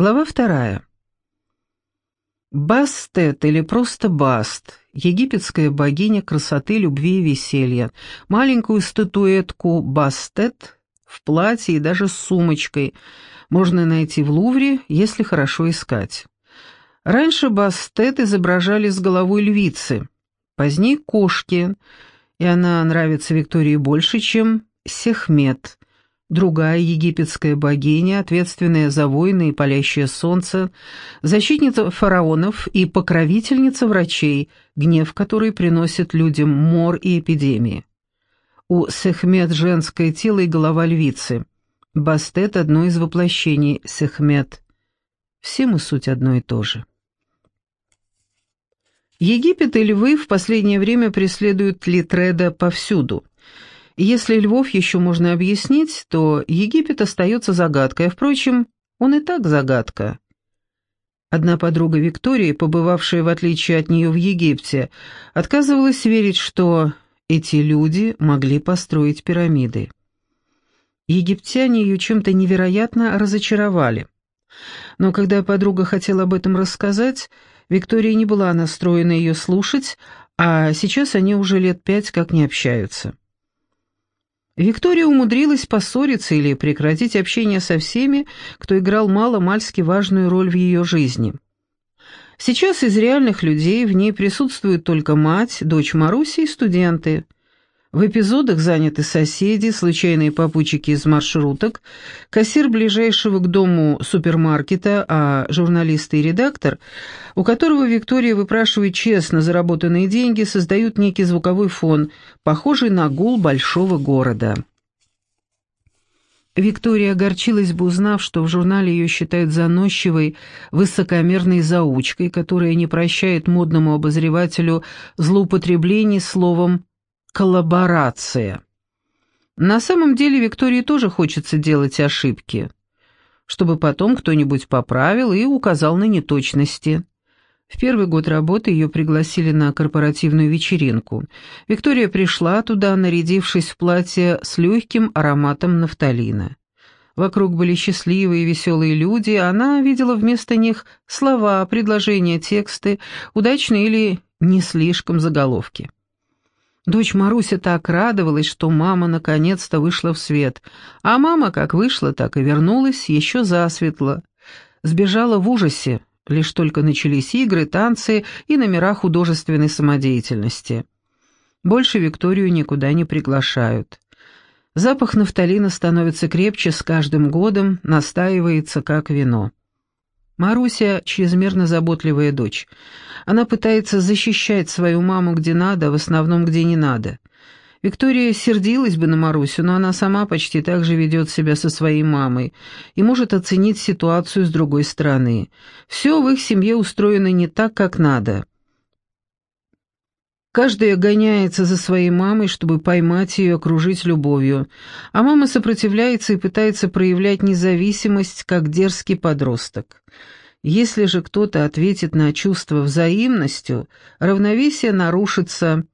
Глава вторая. Бастет или просто Баст, египетская богиня красоты, любви и веселья, маленькую статуэтку Бастет в платье и даже с сумочкой можно найти в Лувре, если хорошо искать. Раньше Бастет изображали с головой львицы, позднее кошки, и она нравится Виктории больше, чем Сехмет, другая египетская богиня, ответственная за войны и палящее солнце, защитница фараонов и покровительница врачей, гнев которой приносит людям мор и эпидемии. У Сехмет женское тело и голова львицы. Бастет – одно из воплощений Сехмет. Все мы суть одно и то же. Египет и львы в последнее время преследуют Литреда повсюду – если Львов еще можно объяснить, то Египет остается загадкой, а, впрочем, он и так загадка. Одна подруга Виктории, побывавшая в отличие от нее в Египте, отказывалась верить, что эти люди могли построить пирамиды. Египтяне ее чем-то невероятно разочаровали. Но когда подруга хотела об этом рассказать, Виктория не была настроена ее слушать, а сейчас они уже лет пять как не общаются. Виктория умудрилась поссориться или прекратить общение со всеми, кто играл мало-мальски важную роль в ее жизни. Сейчас из реальных людей в ней присутствуют только мать, дочь Маруси и студенты – в эпизодах заняты соседи, случайные попутчики из маршруток, кассир ближайшего к дому супермаркета, а журналисты и редактор, у которого Виктория выпрашивает честно заработанные деньги, создают некий звуковой фон, похожий на гул большого города. Виктория огорчилась бы, узнав, что в журнале ее считают заносчивой, высокомерной заучкой, которая не прощает модному обозревателю злоупотреблений словом коллаборация. На самом деле Виктории тоже хочется делать ошибки, чтобы потом кто-нибудь поправил и указал на неточности. В первый год работы ее пригласили на корпоративную вечеринку. Виктория пришла туда, нарядившись в платье с легким ароматом нафталина. Вокруг были счастливые и веселые люди, она видела вместо них слова, предложения, тексты, удачные или не слишком заголовки. Дочь Маруся так радовалась, что мама наконец-то вышла в свет, а мама как вышла, так и вернулась, еще засветло. Сбежала в ужасе, лишь только начались игры, танцы и номера художественной самодеятельности. Больше Викторию никуда не приглашают. Запах нафталина становится крепче с каждым годом, настаивается как вино. Маруся — чрезмерно заботливая дочь. Она пытается защищать свою маму где надо, в основном где не надо. Виктория сердилась бы на Марусю, но она сама почти так же ведет себя со своей мамой и может оценить ситуацию с другой стороны. Все в их семье устроено не так, как надо. Каждая гоняется за своей мамой, чтобы поймать ее и окружить любовью, а мама сопротивляется и пытается проявлять независимость, как дерзкий подросток. Если же кто-то ответит на чувство взаимностью, равновесие нарушится,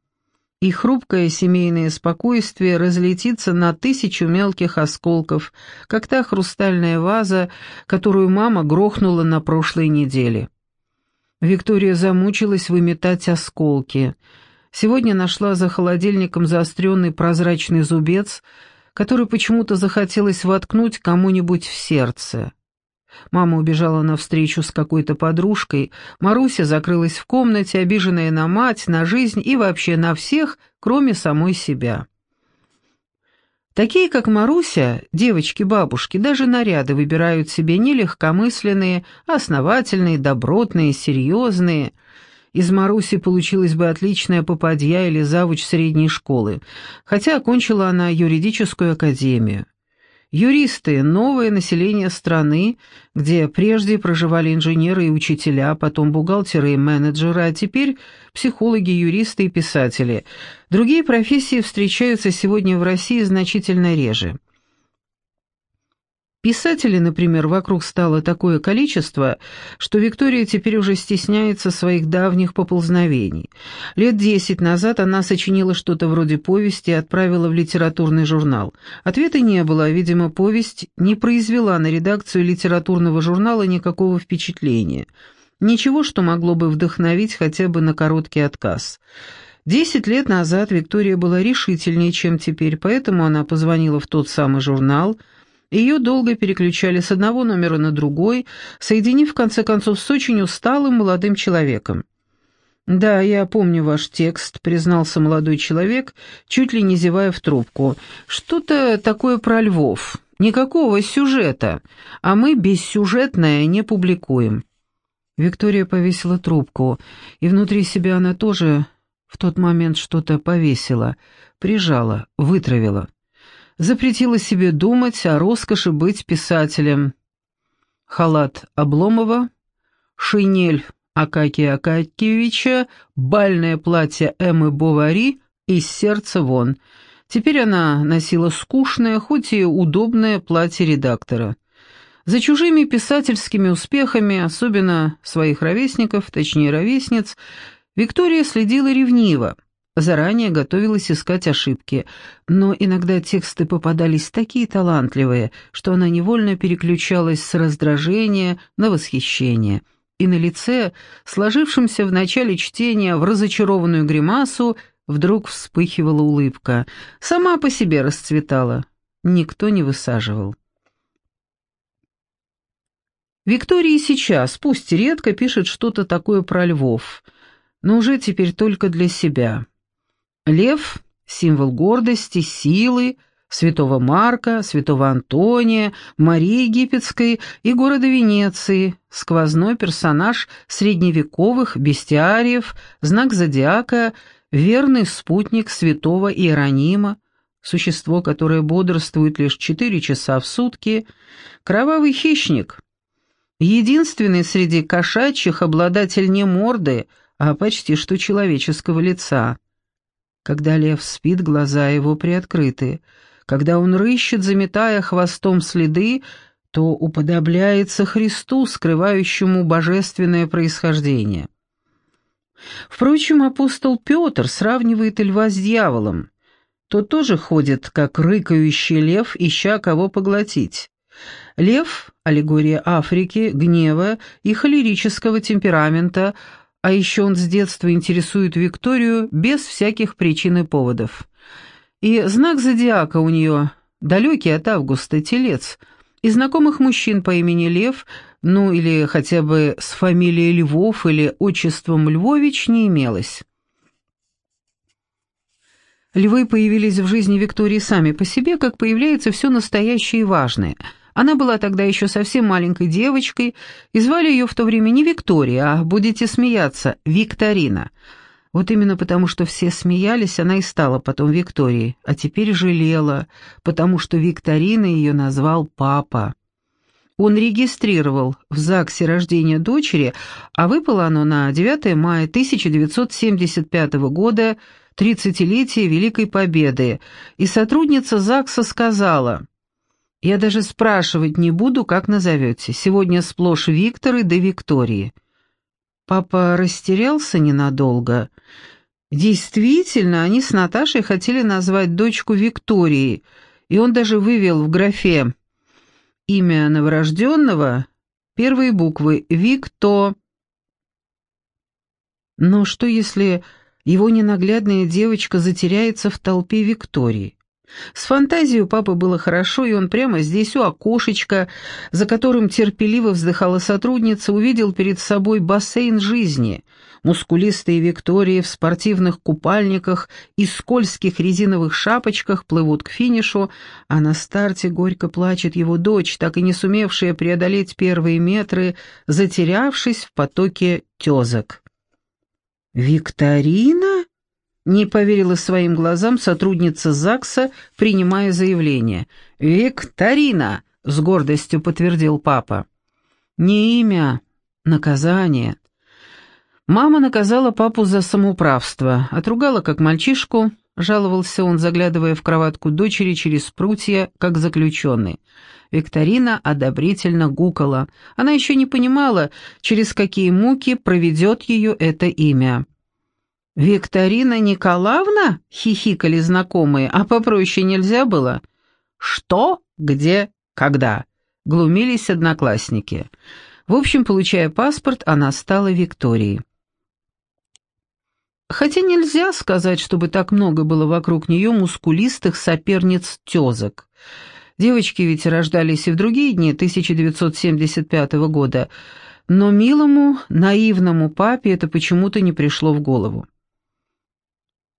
и хрупкое семейное спокойствие разлетится на тысячу мелких осколков, как та хрустальная ваза, которую мама грохнула на прошлой неделе. Виктория замучилась выметать осколки. Сегодня нашла за холодильником заостренный прозрачный зубец, который почему-то захотелось воткнуть кому-нибудь в сердце. Мама убежала навстречу с какой-то подружкой, Маруся закрылась в комнате, обиженная на мать, на жизнь и вообще на всех, кроме самой себя. Такие, как Маруся, девочки-бабушки, даже наряды выбирают себе не легкомысленные, а основательные, добротные, серьезные. Из Маруси получилась бы отличная попадья или завуч средней школы, хотя окончила она юридическую академию. Юристы – новое население страны, где прежде проживали инженеры и учителя, потом бухгалтеры и менеджеры, а теперь психологи, юристы и писатели. Другие профессии встречаются сегодня в России значительно реже. Писателей, например, вокруг стало такое количество, что Виктория теперь уже стесняется своих давних поползновений. Лет десять назад она сочинила что-то вроде повести и отправила в литературный журнал. Ответа не было, видимо, повесть не произвела на редакцию литературного журнала никакого впечатления. Ничего, что могло бы вдохновить хотя бы на короткий отказ. Десять лет назад Виктория была решительнее, чем теперь, поэтому она позвонила в тот самый журнал – ее долго переключали с одного номера на другой, соединив в конце концов с очень усталым молодым человеком. «Да, я помню ваш текст», — признался молодой человек, чуть ли не зевая в трубку. «Что-то такое про львов. Никакого сюжета, а мы бессюжетное не публикуем». Виктория повесила трубку, и внутри себя она тоже в тот момент что-то повесила, прижала, вытравила запретила себе думать о роскоши быть писателем. Халат Обломова, шинель Акакия Акакевича, бальное платье Эммы Бовари из сердца вон. Теперь она носила скучное, хоть и удобное платье редактора. За чужими писательскими успехами, особенно своих ровесников, точнее ровесниц, Виктория следила ревниво. Заранее готовилась искать ошибки, но иногда тексты попадались такие талантливые, что она невольно переключалась с раздражения на восхищение. И на лице, сложившемся в начале чтения в разочарованную гримасу, вдруг вспыхивала улыбка. Сама по себе расцветала. Никто не высаживал. Виктория сейчас, пусть редко, пишет что-то такое про львов, но уже теперь только для себя. Лев — символ гордости, силы, святого Марка, святого Антония, Марии Египетской и города Венеции, сквозной персонаж средневековых бестиариев, знак зодиака, верный спутник святого Иеронима, существо, которое бодрствует лишь четыре часа в сутки, кровавый хищник, единственный среди кошачьих обладатель не морды, а почти что человеческого лица. Когда лев спит, глаза его приоткрыты. Когда он рыщет, заметая хвостом следы, то уподобляется Христу, скрывающему божественное происхождение. Впрочем, апостол Петр сравнивает льва с дьяволом. Тот тоже ходит, как рыкающий лев, ища кого поглотить. Лев — аллегория Африки, гнева и холерического темперамента — а еще он с детства интересует Викторию без всяких причин и поводов. И знак зодиака у нее далекий от Августа телец, и знакомых мужчин по имени Лев, ну или хотя бы с фамилией Львов или отчеством Львович не имелось. Львы появились в жизни Виктории сами по себе, как появляется все настоящее и важное – она была тогда еще совсем маленькой девочкой, и звали ее в то время не Виктория, а, будете смеяться, Викторина. Вот именно потому, что все смеялись, она и стала потом Викторией, а теперь жалела, потому что Викторина ее назвал папа. Он регистрировал в ЗАГСе рождение дочери, а выпало оно на 9 мая 1975 года, 30-летие Великой Победы, и сотрудница ЗАГСа сказала... Я даже спрашивать не буду, как назовете. Сегодня сплошь Викторы да Виктории. Папа растерялся ненадолго. Действительно, они с Наташей хотели назвать дочку Викторией, и он даже вывел в графе имя новорожденного, первые буквы «Викто». Но что если его ненаглядная девочка затеряется в толпе Виктории? С фантазией у папы было хорошо, и он прямо здесь, у окошечка, за которым терпеливо вздыхала сотрудница, увидел перед собой бассейн жизни. Мускулистые Виктории в спортивных купальниках и скользких резиновых шапочках плывут к финишу, а на старте горько плачет его дочь, так и не сумевшая преодолеть первые метры, затерявшись в потоке тезок. «Викторина?» Не поверила своим глазам сотрудница ЗАГСа, принимая заявление. «Викторина!» — с гордостью подтвердил папа. «Не имя, наказание». Мама наказала папу за самоуправство, отругала как мальчишку, — жаловался он, заглядывая в кроватку дочери через прутья, как заключенный. Викторина одобрительно гукала. Она еще не понимала, через какие муки проведет ее это имя. «Викторина Николаевна?» — хихикали знакомые, а попроще нельзя было. «Что? Где? Когда?» — глумились одноклассники. В общем, получая паспорт, она стала Викторией. Хотя нельзя сказать, чтобы так много было вокруг нее мускулистых соперниц-тезок. Девочки ведь рождались и в другие дни 1975 года, но милому, наивному папе это почему-то не пришло в голову.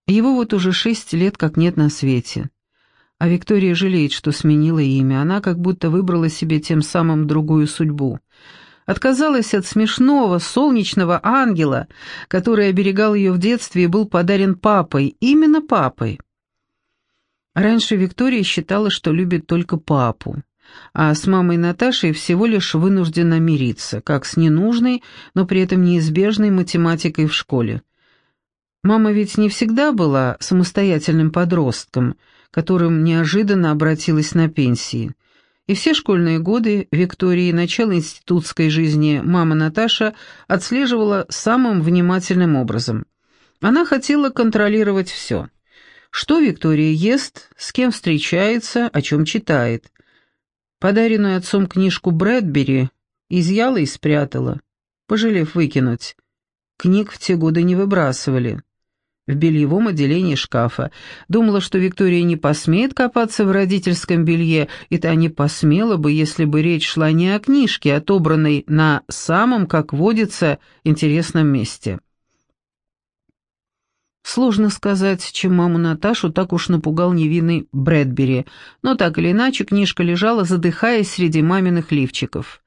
Его вот уже шесть лет как нет на свете. А Виктория жалеет, что сменила имя. Она как будто выбрала себе тем самым другую судьбу отказалась от смешного, солнечного ангела, который оберегал ее в детстве и был подарен папой, именно папой. Раньше Виктория считала, что любит только папу, а с мамой Наташей всего лишь вынуждена мириться, как с ненужной, но при этом неизбежной математикой в школе. Мама ведь не всегда была самостоятельным подростком, которым неожиданно обратилась на пенсии – и все школьные годы Виктории начало институтской жизни мама Наташа отслеживала самым внимательным образом. Она хотела контролировать все. Что Виктория ест, с кем встречается, о чем читает. Подаренную отцом книжку Брэдбери изъяла и спрятала, пожалев выкинуть. Книг в те годы не выбрасывали в бельевом отделении шкафа. Думала, что Виктория не посмеет копаться в родительском белье, и та не посмела бы, если бы речь шла не о книжке, отобранной на самом, как водится, интересном месте. Сложно сказать, чем маму Наташу так уж напугал невинный Брэдбери, но так или иначе книжка лежала, задыхаясь среди маминых лифчиков.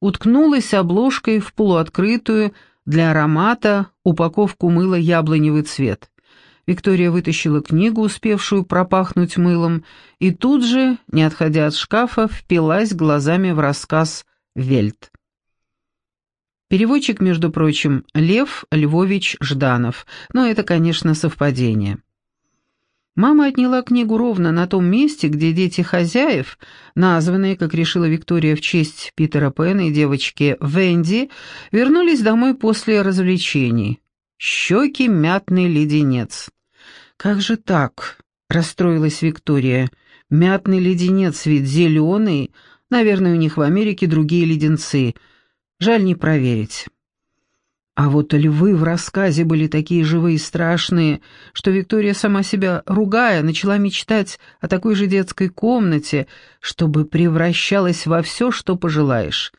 Уткнулась обложкой в полуоткрытую, для аромата упаковку мыла яблоневый цвет. Виктория вытащила книгу, успевшую пропахнуть мылом, и тут же, не отходя от шкафа, впилась глазами в рассказ «Вельт». Переводчик, между прочим, Лев Львович Жданов, но это, конечно, совпадение. Мама отняла книгу ровно на том месте, где дети хозяев, названные, как решила Виктория, в честь Питера Пэна и девочки Венди, вернулись домой после развлечений. Щеки мятный леденец. «Как же так?» — расстроилась Виктория. «Мятный леденец ведь зеленый. Наверное, у них в Америке другие леденцы. Жаль не проверить». А вот львы в рассказе были такие живые и страшные, что Виктория, сама себя ругая, начала мечтать о такой же детской комнате, чтобы превращалась во все, что пожелаешь.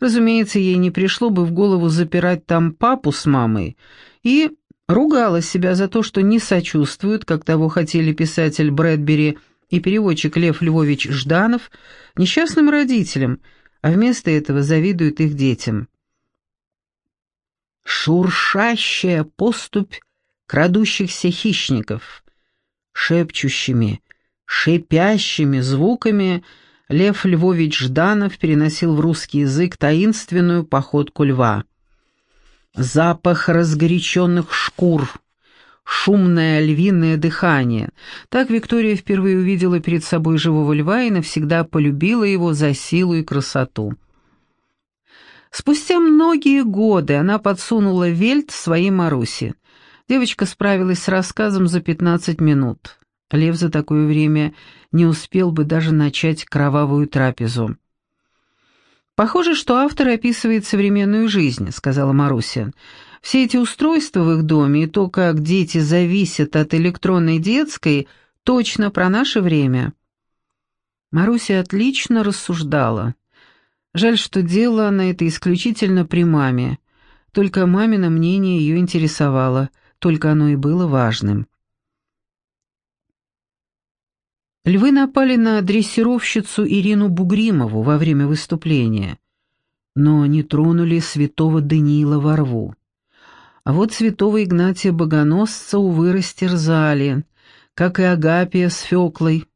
Разумеется, ей не пришло бы в голову запирать там папу с мамой, и ругала себя за то, что не сочувствуют, как того хотели писатель Брэдбери и переводчик Лев Львович Жданов, несчастным родителям, а вместо этого завидуют их детям шуршащая поступь крадущихся хищников. Шепчущими, шипящими звуками Лев Львович Жданов переносил в русский язык таинственную походку льва. Запах разгоряченных шкур, шумное львиное дыхание. Так Виктория впервые увидела перед собой живого льва и навсегда полюбила его за силу и красоту. Спустя многие годы она подсунула вельт своей Марусе. Девочка справилась с рассказом за 15 минут. Лев за такое время не успел бы даже начать кровавую трапезу. «Похоже, что автор описывает современную жизнь», — сказала Маруся. «Все эти устройства в их доме и то, как дети зависят от электронной детской, точно про наше время». Маруся отлично рассуждала. Жаль, что делала она это исключительно при маме. Только мамино мнение ее интересовало, только оно и было важным. Львы напали на дрессировщицу Ирину Бугримову во время выступления, но не тронули святого Даниила во рву. А вот святого Игнатия Богоносца, увы, растерзали, как и Агапия с Феклой,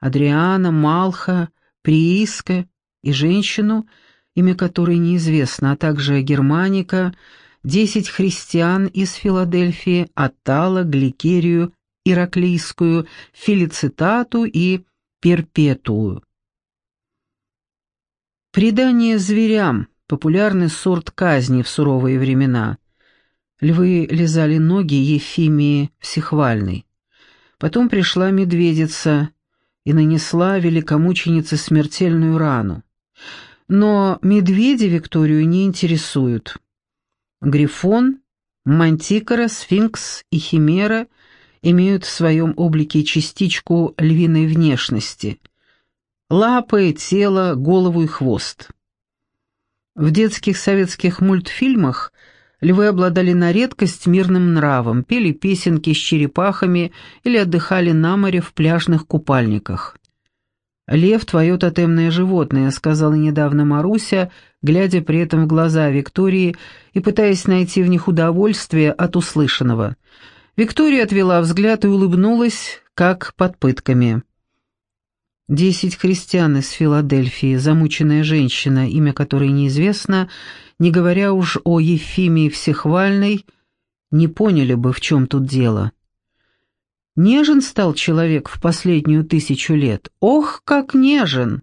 Адриана, Малха, Прииска и женщину, имя которой неизвестно, а также Германика, десять христиан из Филадельфии, Атала, Гликерию ираклийскую фелицитату и перпетую. Предание зверям – популярный сорт казни в суровые времена. Львы лизали ноги Ефимии Всехвальной. Потом пришла медведица и нанесла великомученице смертельную рану. Но медведи Викторию не интересуют. Грифон, мантикора, сфинкс и химера имеют в своем облике частичку львиной внешности – лапы, тело, голову и хвост. В детских советских мультфильмах львы обладали на редкость мирным нравом, пели песенки с черепахами или отдыхали на море в пляжных купальниках. «Лев — твое тотемное животное», — сказала недавно Маруся, глядя при этом в глаза Виктории и пытаясь найти в них удовольствие от услышанного. Виктория отвела взгляд и улыбнулась, как под пытками. Десять христиан из Филадельфии, замученная женщина, имя которой неизвестно, не говоря уж о Ефимии Всехвальной, не поняли бы, в чем тут дело. Нежен стал человек в последнюю тысячу лет. Ох, как нежен!